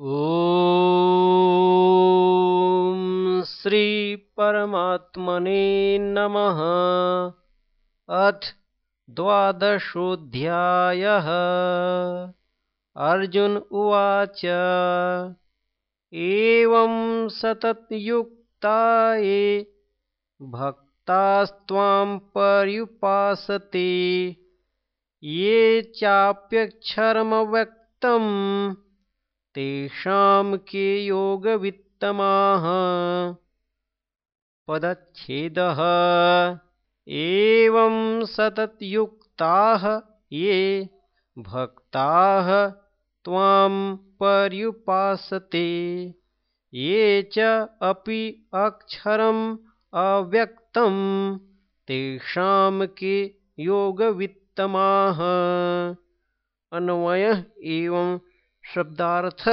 ॐ श्रीपरमात्मने नमः। अथ द्वादशोऽध्यायः। अर्जुन उवाच एवं सततयुक्ता ये भक्तास्त्वां पर्युपासते। ये चाप्यक्षरमव्यक्तम् तेषां के योगवित्तमाः? पदच्छेदः एवं सततयुक्ताः ये भक्ताः त्वां पर्युपासते ये च अपि अक्षरम् अव्यक्तं तेषां के योगवित्तमाः। अन्वयः एवं शब्दार्थ।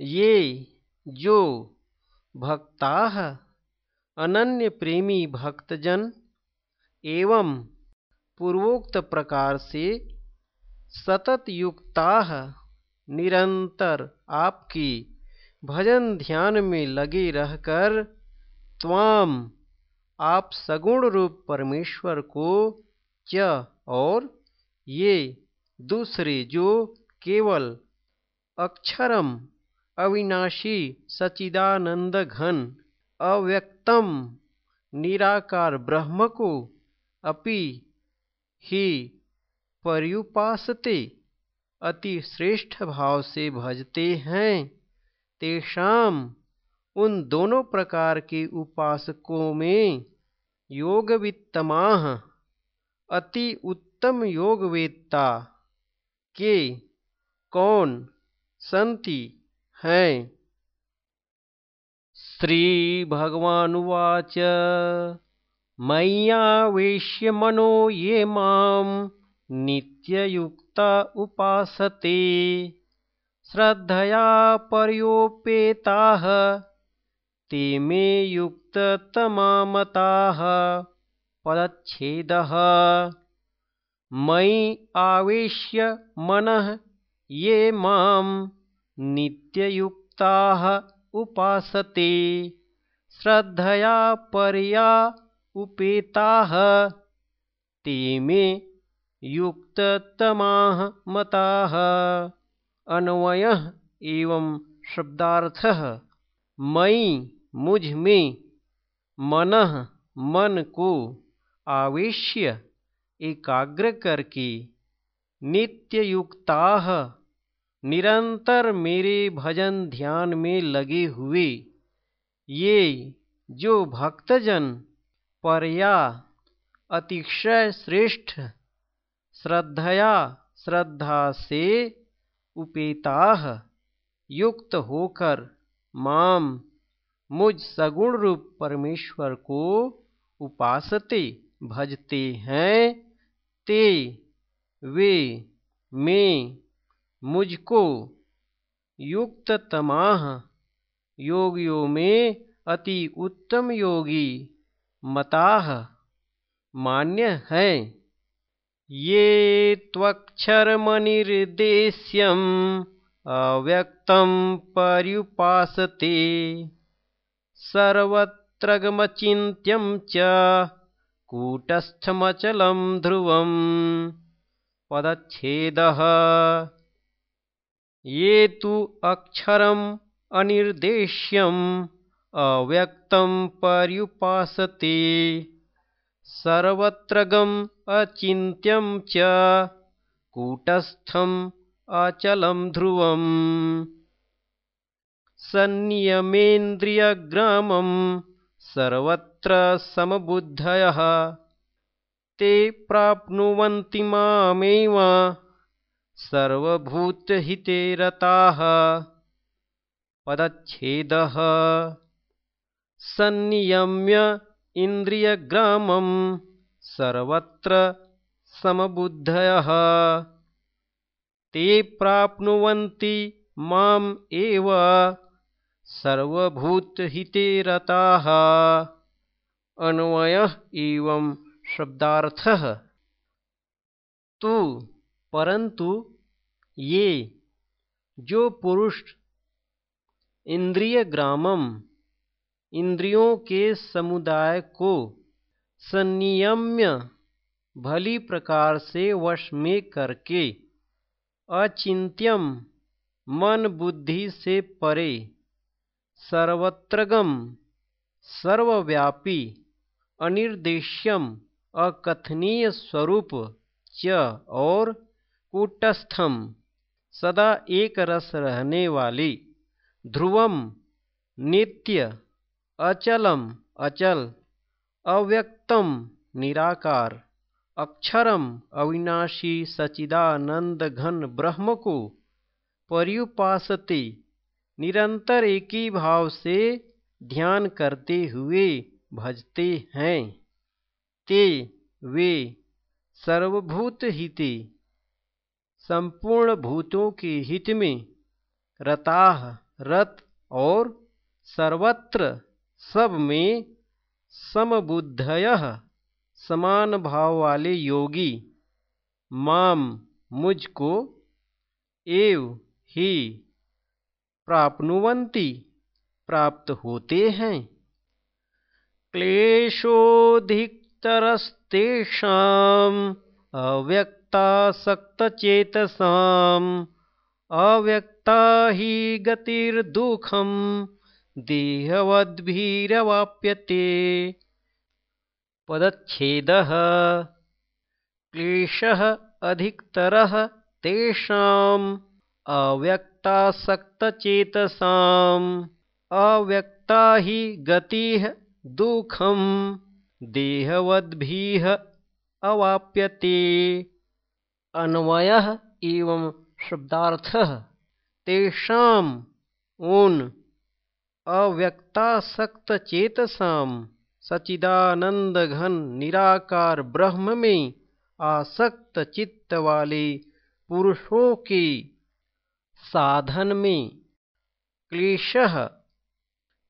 ये जो भक्ता, अनन्य प्रेमी भक्तजन एवं पूर्वोक्त प्रकार से सतत युक्ता निरंतर आपकी भजन ध्यान में लगे रहकर त्वाम आप सगुण रूप परमेश्वर को च और ये दूसरे जो केवल अक्षरम अविनाशी सचिदानंद घन अव्यक्तम निराकार ब्रह्म को अपि ही पर्युपासते, अति श्रेष्ठ भाव से भजते हैं। तेषाम उन दोनों प्रकार के उपासकों में योगवित्तमा अति उत्तम योगवेत्ता के कौन सन्ति हैं? श्रीभगवानुवाच मय्यावेश्य मनो ये माँ नित्ययुक्ता उपासते। श्रद्धया पर्योपेताः, ते मे युक्ततमामताः पदच्छेदः। मयि आवेश्य मनः ये माँ नित्ययुक्ताः उपासते। श्रद्धया पर्या उपेताः। ते मे युक्ततमाः मताः। अन्वयः एवं शब्दार्थः। मई मुझमें मन मन को आवेश्य एकाग्र करके नित्ययुक्ता निरंतर मेरे भजन ध्यान में लगे हुए। ये जो भक्तजन परया अतिशय श्रेष्ठ, श्रद्धया श्रद्धा से उपेता युक्त होकर माम मुझ सगुण रूप परमेश्वर को उपासते भजते हैं, ते वे में मुझको युक्त तमाह योगियों में अति उत्तम योगी मताह मान्य है। ये त्वक्षरमनिर्देश्यम अव्यक्तं पर्युपासते। सर्वत्रगमचिन्त्यं च कूटस्थमचलं पदच्छेदः ये तु अक्षरम् अनिर्देश्यम् अव्यक्तं पर्युपासते। सर्वत्रगम् अचिन्त्यं च कूटस्थम् अचलं ध्रुवम्। संयमेन्द्रियग्रामं सर्वत्र समबुद्धयः। ते प्राप्नुवन्ति मामेव सर्वभूतहिते रताः पदच्छेदः संनियम्य इन्द्रियग्रामं सर्वत्र समबुद्धयः। ते प्राप्नुवन्ति माम् एव सर्वभूतहिते रताः अन्वयः एवं शब्दार्थ। तू परंतु ये, जो पुरुष इंद्रिय ग्रामम, इंद्रियों के समुदाय को संयम्य भली प्रकार से वश में करके अचिंत्यम मन बुद्धि से परे सर्वत्रगम, सर्वव्यापी, अनिर्देश्यम, अकथनीय स्वरूप च और कूटस्थम। सदा एक रस रहने वाली। ध्रुवम, नित्य, अचलम, अचल, अव्यक्तम, निराकार, अक्षरम, अविनाशी सचिदानंद घन ब्रह्म को पर्युपासते, निरंतर एक ही भाव से ध्यान करते हुए भजते हैं। ते, वे, सर्वभूत हिते। संपूर्ण भूतों के हित में रताह, रत और सर्वत्र सब में समबुद्धय समान भाव वाले योगी, माम मुझको एव ही प्राप्नुवंती, प्राप्त होते हैं। क्लेशोधिकतरस्तेषाम् अव्यक्तासक्तचेतसाम् अव्यक्ता हि गतिर्दुःखम् देहवद्भिरवाप्यते। पदच्छेदः क्लेशः अधिकतरः तेषाम् अव्यक्तासक्तचेतसाम् अव्यक्ता ही गति दुखम देहवद्भिः अवाप्यते अन्वय एवं शब्दार्थ। तेषाम उन अव्यक्तासक्तचेतसाम सचिदानंद घन निराकार ब्रह्म में आसक्त चित्त वाले पुरुषों के साधन में। क्लेश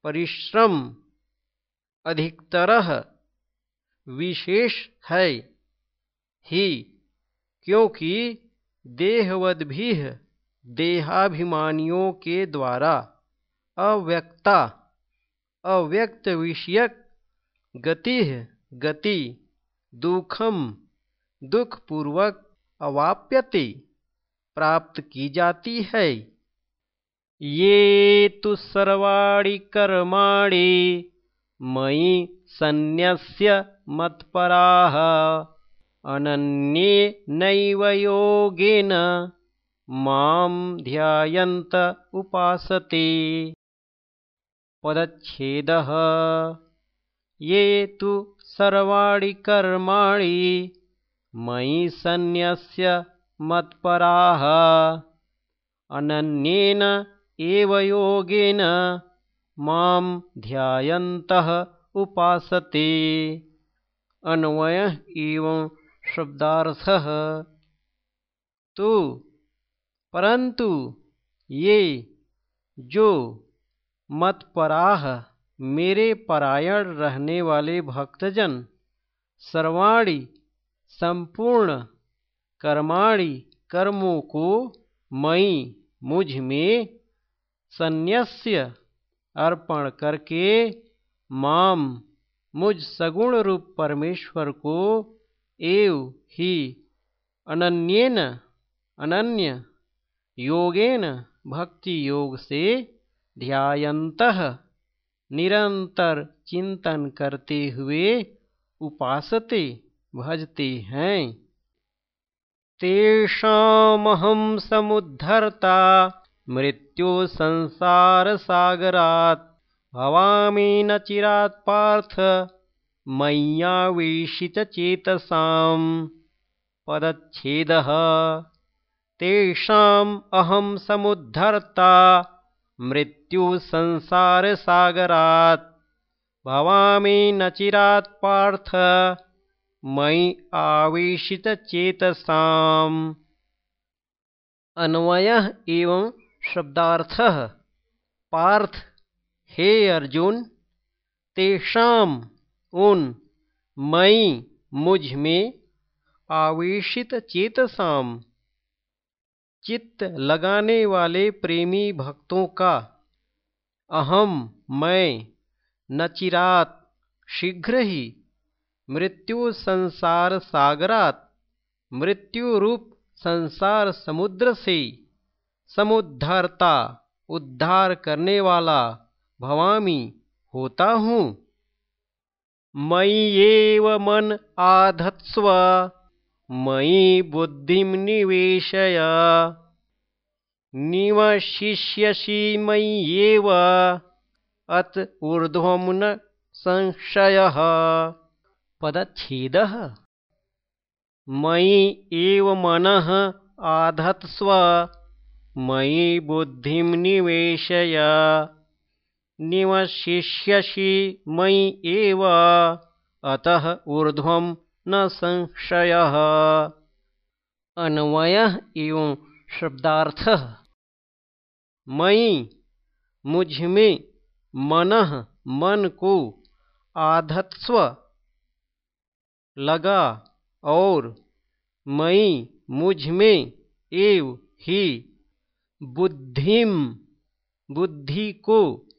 परिश्रम अधिकतर विशेष है। ही क्योंकि देहवद्भि देहाभिमानियों के द्वारा। अव्यक्ता। अव्यक्त विषयक गति गति। दुखम। दुखपूर्वक अवाप्यति। प्राप्त की जाती है। ये तो सर्वाणि कर्माणि मयि सन्न्यस्य मत्पराः। नैव योगेन मां ध्यायन्त उपासते। पदच्छेदः। ये तु सर्वाणि कर्माणि मयि सन्न्यस्य मत्पराः। अनन्येन एव योगेन मां ध्यायन्तः उपासते। अन्वय एवं शब्दार्थः तो परंतु ये जो मतपराह मेरे परायण रहने वाले भक्तजन, सर्वाणी संपूर्ण कर्माणी कर्मों को मई मुझमें संन्यास्य अर्पण करके, माम मुझ सगुण रूप परमेश्वर को एव ही अनन्येन, अनन्य योगेन भक्ति योग से ध्यायंत निरंतर चिंतन करते हुए उपासते, भजते हैं। तेषामहं समुद्धरता, मृत्यु संसारसागरात्। भवामि न चिरात् पार्थ। मय्यावेशितचेतसां पदच्छेदः। तेषाम् अहं समुद्धर्ता। मृत्युसंसारसागरात् भवामि न चिरात् पार्थ। मयि आवेशितचेतसाम्। अन्वय एवं शब्दार्थ। पार्थ, हे अर्जुन, तेषाम उन मई मुझमें आवेशित चेतसाम। चित्त लगाने वाले प्रेमी भक्तों का अहम मैं नचिरात शीघ्र ही मृत्यु संसार सागरात मृत्यु रूप संसार समुद्र से समुद्धरता उद्धार करने वाला भवामी होता हूँ। मयि एव मन आधत्स्व मयि बुद्धिं निवेशय। निवशिष्यसि मय्येव अत ऊर्ध्वं न संशयः। पदच्छेदः। मयि एव मनः आधत्स्व मयि बुद्धिं निवेशय निवशिष्यसि मयि एव। अतः ऊर्ध्वं न संशयः। अन्वयः एवं शब्दार्थः। मयि मुझमें मन मन को आधत्स्व, लगा, और, मयि मुझमें एव, ही बुद्धिम बुद्धि को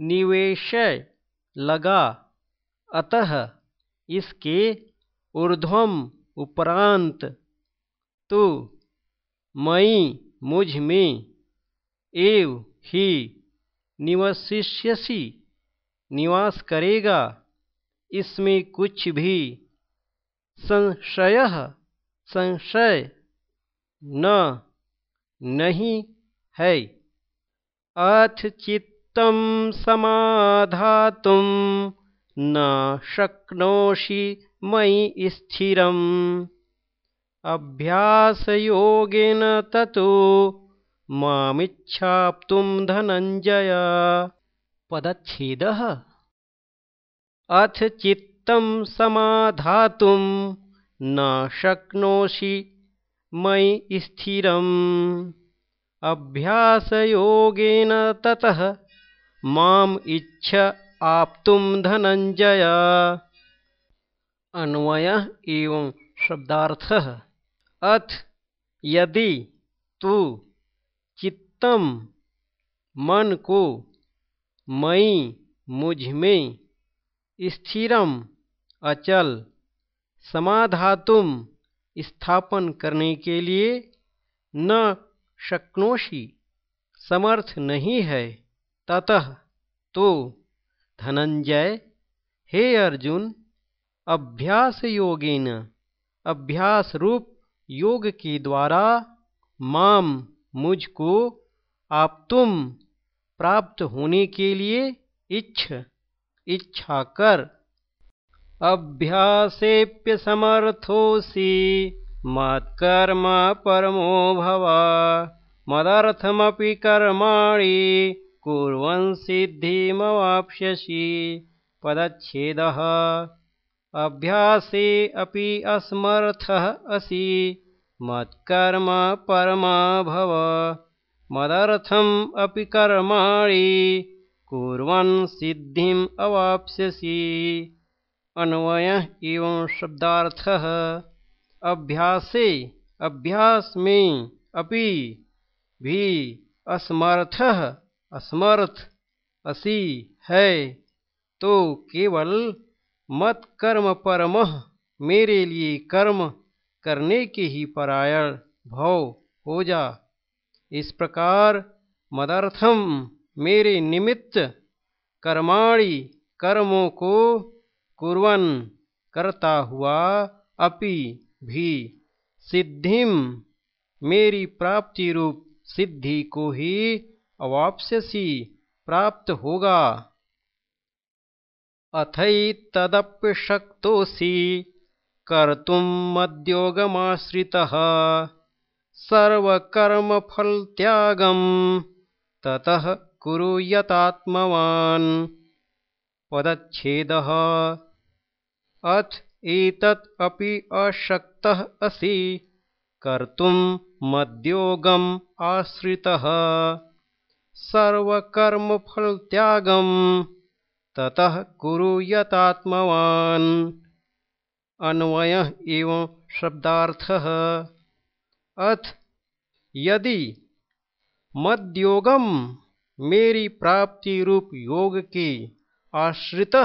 निवेशय लगा। अतः इसके ऊर्ध्वम उपरांत तो मई मुझमें एव ही निवशिष्यसी निवास करेगा। इसमें कुछ भी संशय संशय न, नहीं है। अथ चित्त चित्तं समाधातुं न शक्नोषि मयि स्थिरम्। अभ्यासयोगेन ततो मामिच्छाप्तुं धनञ्जय। पदच्छेदः। अथ चित्तं समाधातुं न शक्नोषि मयि स्थिरम्। अभ्यासयोगेन ततः माम इच्छ आप्तुम धनंजय अन्वय एवं शब्दार्थ। अथ यदि तू चित्तम मन को मई मुझमें स्थिरम अचल समाधातुम स्थापन करने के लिए न शक्नोशी समर्थ नहीं है। ततः तो धनंजय, हे अर्जुन अभ्यास योगेन अभ्यास रूप योग के द्वारा माम मुझको आप तुम प्राप्त होने के लिए इच्छ, इच्छा कर। अभ्यासेप्य समर्थोसी मत्कर्म परमो भव, मदर्थमपि कर्माणि कुर्वन् सिद्धिमवाप्स्यसि। पदच्छेदः। अभ्यासे अपि असमर्थः असि। मत्कर्म परमा भव। मदर्थम् अपि कर्माणि। कुर्वन् सिद्धिम् अवाप्स्यसि। अन्वयः एवं शब्दार्थः। अभ्यासे अभ्यास में अपि भी असमर्थ असमर्थ असी है तो केवल मत कर्म परम, मेरे लिए कर्म करने के ही परायण भव हो जा। इस प्रकार मदर्थम मेरे निमित्त कर्माणि कर्मों को कुर्वन करता हुआ अपि भी सिद्धिम मेरी प्राप्ति रूप सिद्धि को ही अवाप्स्यसि प्राप्त होगा। अथैतदप्यशक्तोऽसि कर्तुं मद्योगमाश्रितः। सर्वकर्मफलत्यागं ततः कुरु यतात्मवान्। पदच्छेदः। अथ एतत् अपि अशक्तः असि कर्तुं मद्योगम् आश्रितः सर्वकर्मफलत्यागं ततः कुरु यतात्मवान्। अन्वयः एवं शब्दार्थः। अथ, यदि मद्योगम मेरी प्राप्ति रूप योग के आश्रित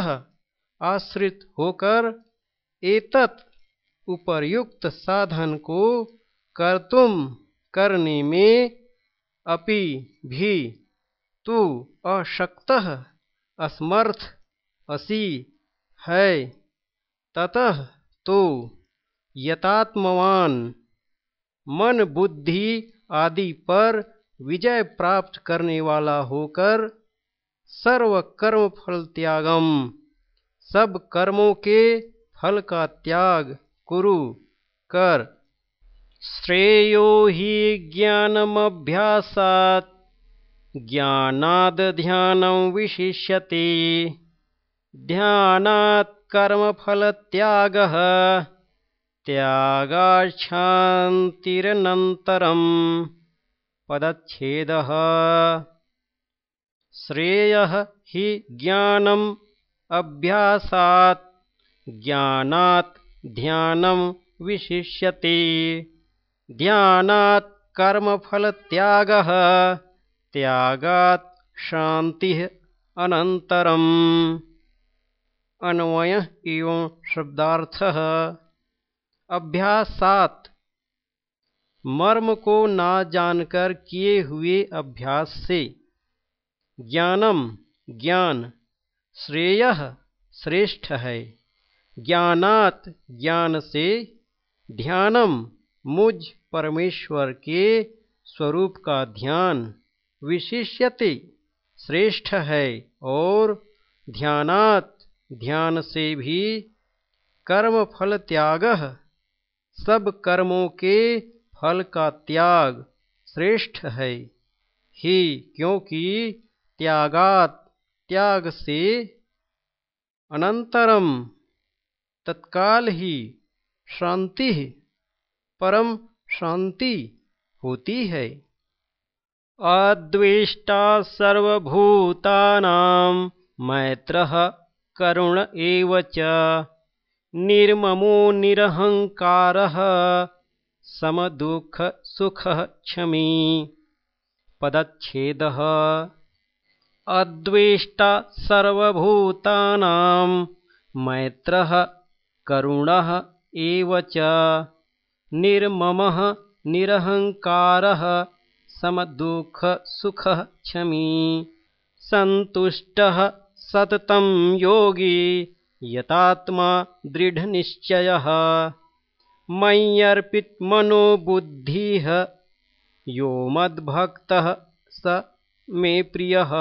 आश्रित होकर एतत् उपर्युक्त साधन को कर्तुम करने में अपि भी तू अशक्त, असमर्थ असी, है। ततः तो यतात्मवान, मन बुद्धि आदि पर विजय प्राप्त करने वाला होकर सर्व कर्म फल त्यागम, सब कर्मों के फल का त्याग कुरु कर। श्रेयो ही ज्ञानमभ्यासात् ज्ञानाद् ध्यानं विशिष्यते। ध्यानात् कर्मफलत्यागः। त्यागाच्छान्तिरनन्तरम् पदच्छेदः। श्रेयः हि ज्ञानम् अभ्यासात्। ज्ञानात् ध्यानं विशिष्यते। ध्यानात् कर्मफलत्यागः त्यागात् शान्तिः अनन्तरम्। अन्वयः एवं शब्दार्थः। अभ्यासात। मर्म को ना जानकर किए हुए अभ्यास से। ज्ञानम ज्ञान। श्रेय श्रेष्ठ है। ज्ञानात ज्ञान से। ध्यानम मुझ परमेश्वर के स्वरूप का ध्यान। विशिष्यते, श्रेष्ठ है, और ध्यानात, ध्यान से भी कर्म फल त्याग सब कर्मों के फल का त्याग श्रेष्ठ है। ही, क्योंकि त्यागात, त्याग से अनंतरम, तत्काल ही शांति, परम शांति होती है। अद्वेष्टा सर्वभूतानां मैत्र करुण एव च। निर्ममो निरहङ्कारः समदुःखसुखः क्षमी। पदच्छेदः। अद्वेष्टा सर्वभूतानां मैत्रः करुणः एव च। निर्ममः निरहङ्कारः समदुःखसुखः क्षमी। सन्तुष्टः सततं योगी यतात्मा दृढनिश्चयः। मय्यर्पितमनोबुद्धिः यो मद्भक्तः स मे प्रियः।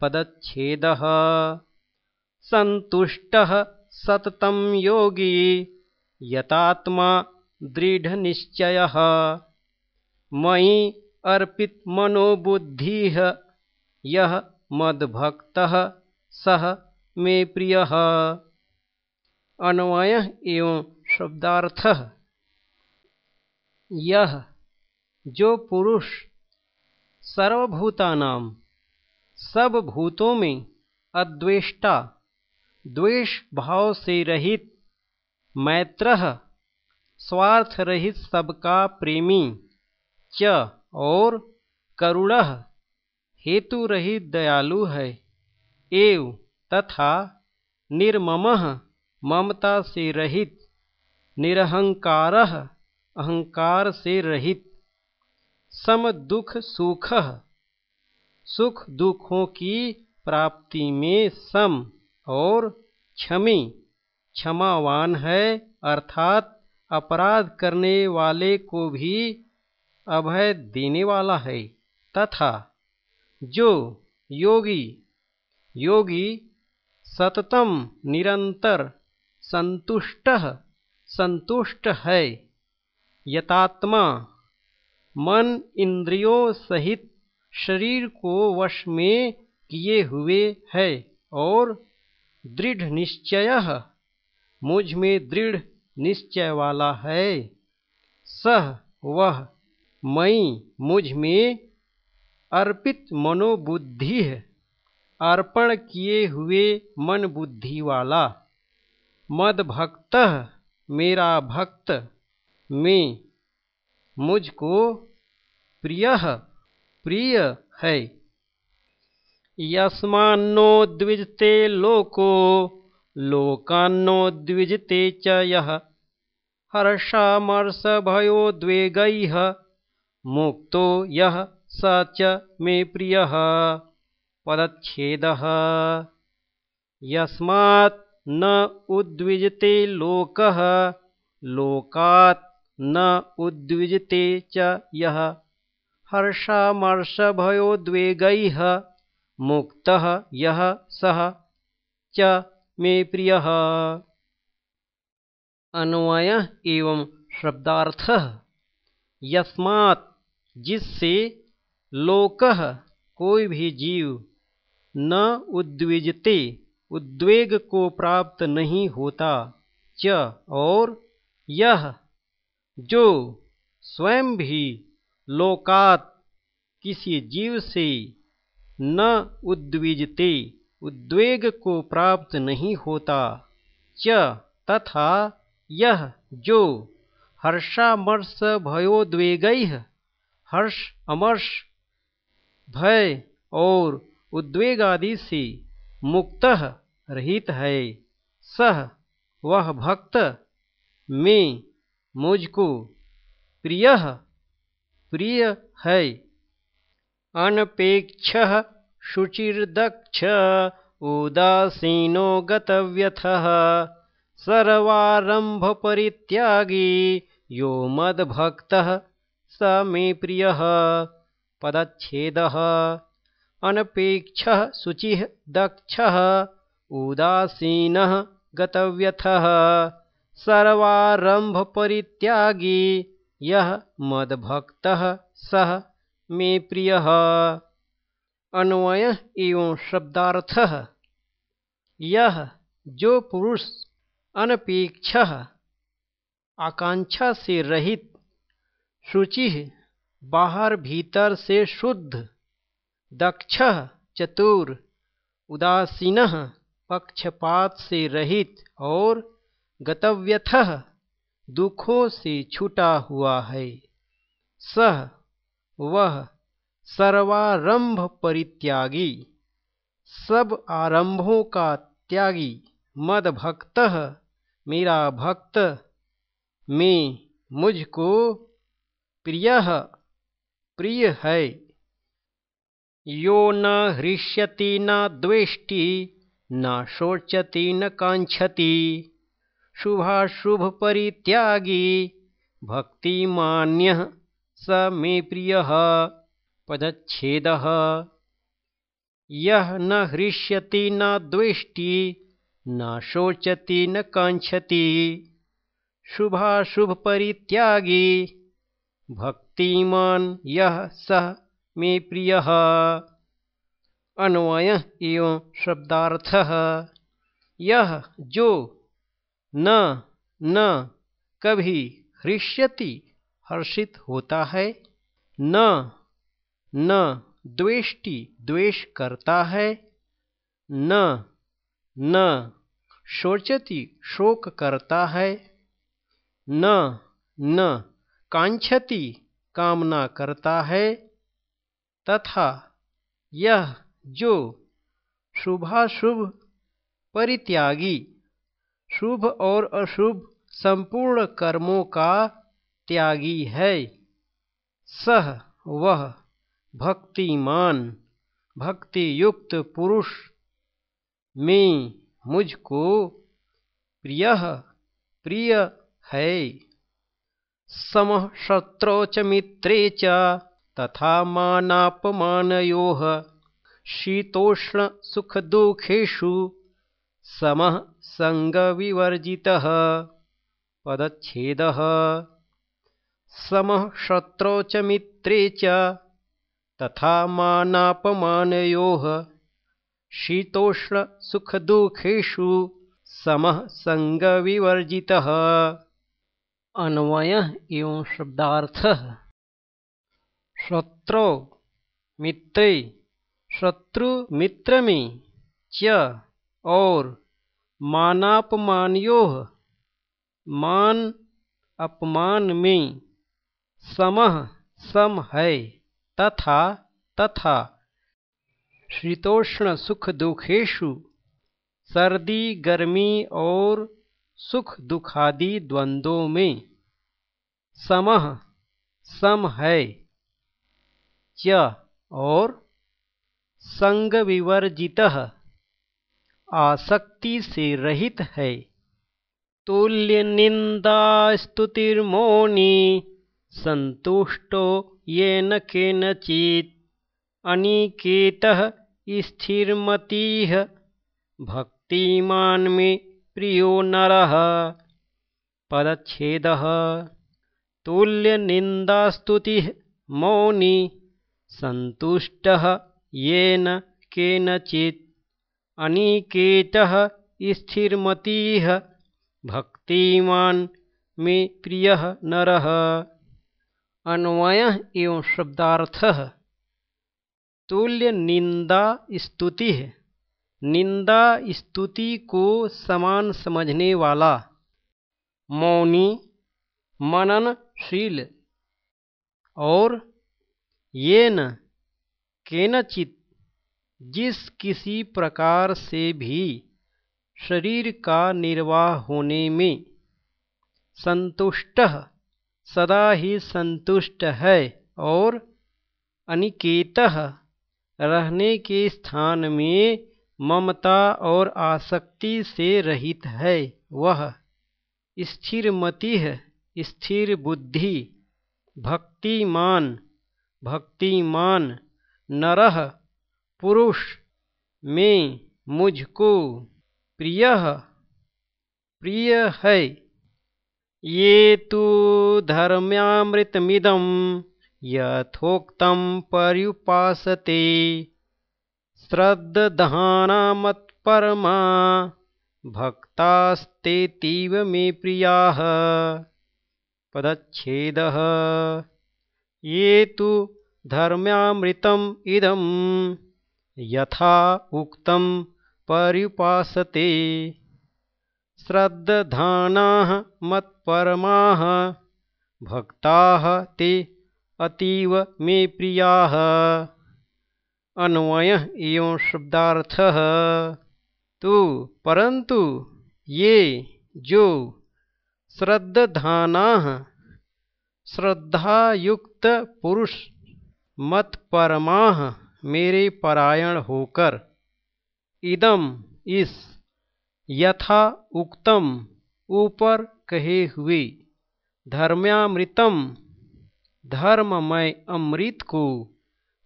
पदच्छेदः। सन्तुष्टः सततं योगी यतात्मा दृढनिश्चयः मयि अर्पित मनोबुद्धि। यह मद्भक्तः सह मे प्रिय। अन्वय एवं शब्दार्थ। यह जो पुरुष सर्वभूतानाम सब भूतों में अद्वेष्टा द्वेष भाव से रहित मैत्र स्वार्थ रहित सबका प्रेमी च और करुण हेतु रहित दयालु है। एव तथा निर्मम ममता से रहित, निरहंकार अहंकार से रहित। सम दुख सुख सुख दुखों की प्राप्ति में सम और क्षमी, क्षमावान है अर्थात अपराध करने वाले को भी अभय देने वाला है, तथा जो योगी योगी सततम निरंतर संतुष्ट संतुष्ट है। यतात्मा मन इंद्रियों सहित शरीर को वश में किए हुए है और दृढ़ निश्चय, मुझमें दृढ़ निश्चय वाला है। सह वह मई मुझमें अर्पित मनोबुद्धि अर्पण किए हुए मन बुद्धि वाला। मद भक्त मेरा भक्त में मुझको प्रिय प्रिय है। यस्मान्नो द्विजते लोको, लोकान्नो द्विजते च यः। हर्षामर्षभयोद्वेगैः। मुक्तो यः स च मे प्रियः पदच्छेदः। यस्मात् न उद्विजते लोकः लोकात् न उद्विजते च यः। हर्षामर्षभयोद्वेगैः मुक्तः यः सः च मे प्रियः। अन्वय एवं शब्दार्थ यस्मात्, जिससे लोकः कोई भी जीव न उद्विजते, उद्वेग को प्राप्त नहीं होता, च और यह जो स्वयं भी लोकात किसी जीव से न उद्विजते, उद्वेग को प्राप्त नहीं होता, च तथा यह जो हर्षामर्ष भयोद्वेग हर्ष, अमर्ष, भय और उद्वेग आदि से मुक्त रहित है। सह, वह भक्त, में, मुझको प्रिय प्रिय है। अनपेक्ष शुचिर्दक्ष, उदासीनो गतव्यथ सर्वारंभ परित्यागी यो मद्भक्त स मे प्रिय पदछेद अनपेक्ष शुचि दक्ष उदासीन गतव्यथः। सर्वारंभ परित्यागी यह मदभक्त सह मे प्रिय। अन्वय एवं शब्दार्थ। यह जो पुरुष अनपेक्ष आकांक्षा से रहित, शुचि बाहर भीतर से शुद्ध, दक्ष चतुर, उदासीन पक्षपात से रहित और गतव्यथ दुखों से छूटा हुआ है। सह वह सर्वारंभ परित्यागी, सब आरंभों का त्यागी, मद भक्त मेरा भक्त में मुझको प्रिय प्रिय है। यो न हृष्यति, न द्वेष्टि, न शोचति, न कांक्षति। शुभाशुभपरित्यागी भक्तिमान्यः स मे प्रियः। पदच्छेदः। यः न हृष्यति, न द्वेष्टि, न शोचति, न कांक्षति। शुभाशुभपरित्यागी। भक्तिमान यह सः मे प्रिय। अन्वय एवं शब्दार्थ। यह जो न न कभी हृष्यति, हर्षित होता है। न न द्वेष्टि द्वेष करता है। न न शोचति शोक करता है। न न, कांक्षति कामना करता है, तथा यह जो शुभाशुभ परित्यागी, शुभ और अशुभ संपूर्ण कर्मों का त्यागी है, सह वह भक्तिमान भक्ति युक्त पुरुष में मुझको प्रिय प्रिय है। समः शत्रौ च मित्रे च तथा मानापमानयोः शीतोष्णसुखदुःखेषु समः सङ्गविवर्जितः। पदच्छेदः। समः शत्रौ च मित्रे च तथा मानापमानयोः शीतोष्णसुखदुःखेषु समः सङ्गविवर्जितः अन्वय एवं शब्दार्थ। शत्रु मित्र। शत्रु मित्र में च और मानापमानियो। मान अपमान में समह सम है तथा तथा। शीतोष्ण सुख दुखेशु सर्दी गर्मी और सुख दुखादि द्वंद्वों में। समह, सम है। च और संग विवर्जित आसक्ति से रहित है। तुल्य निंदा स्तुतिर्मौनी संतुष्टो ये न केनचित, अनिकेतः स्थिरमतिः भक्तिमान में प्रियो नरः पदच्छेदः। तुल्यनिन्दास्तुतिः मौनी, सन्तुष्टः येन केनचित्, अनिकेतः स्थिरमतिः भक्तिमान में प्रिय अन्वय एवं शब्दार्थः। तुल्य निंदा स्तुति है निंदा स्तुति को समान समझने वाला। मौनी मननशील और ये न केनचित, जिस किसी प्रकार से भी शरीर का निर्वाह होने में संतुष्ट, सदा ही संतुष्ट है और अनिकेत रहने के स्थान में ममता और आसक्ति से रहित है वह। स्थिर मति है, स्थिर बुद्धि, भक्तिमान भक्तिमान, नरह, पुरुष, में मुझको प्रिय प्रिय है। ये तो धर्म्यामृतमिदम यथोक्तं पर्युपासते। श्रद्दधानामत्परमा भक्तास्तेतीव मे प्रियाः पदच्छेदः। ये तु धर्म्यामृतम् इदं यथा उक्तं पर्युपासते श्रद्दधानाः मत्परमाः भक्ताः ते अतीव मे प्रिया अन्वय एवं शब्दार्थ। तो परंतु ये, जो श्रद्धाना श्रद्धायुक्त पुरुष मत परमा मेरे परायण होकर। इदम इस, यथा उक्तम, ऊपर कहे हुए, धर्म्यामृतम, धर्ममय अमृत को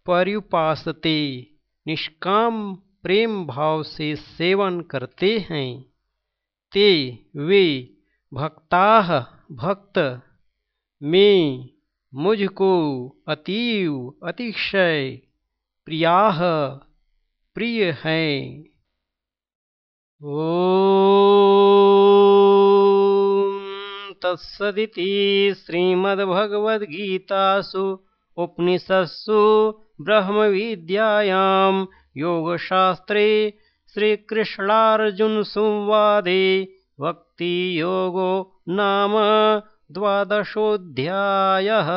पर्युपासते निष्काम प्रेम भाव से सेवन करते हैं। ते वे भक्ता भक्त। में मुझको अतीव अतिशय प्रिया प्रिय हैं। ओ तत्सदिति श्रीमद्भगवद्गीतासु उपनिषत्सु ब्रह्मविद्यायां योगशास्त्रे श्रीकृष्णार्जुनसंवादे भक्तियोगो नाम द्वादशोऽध्यायः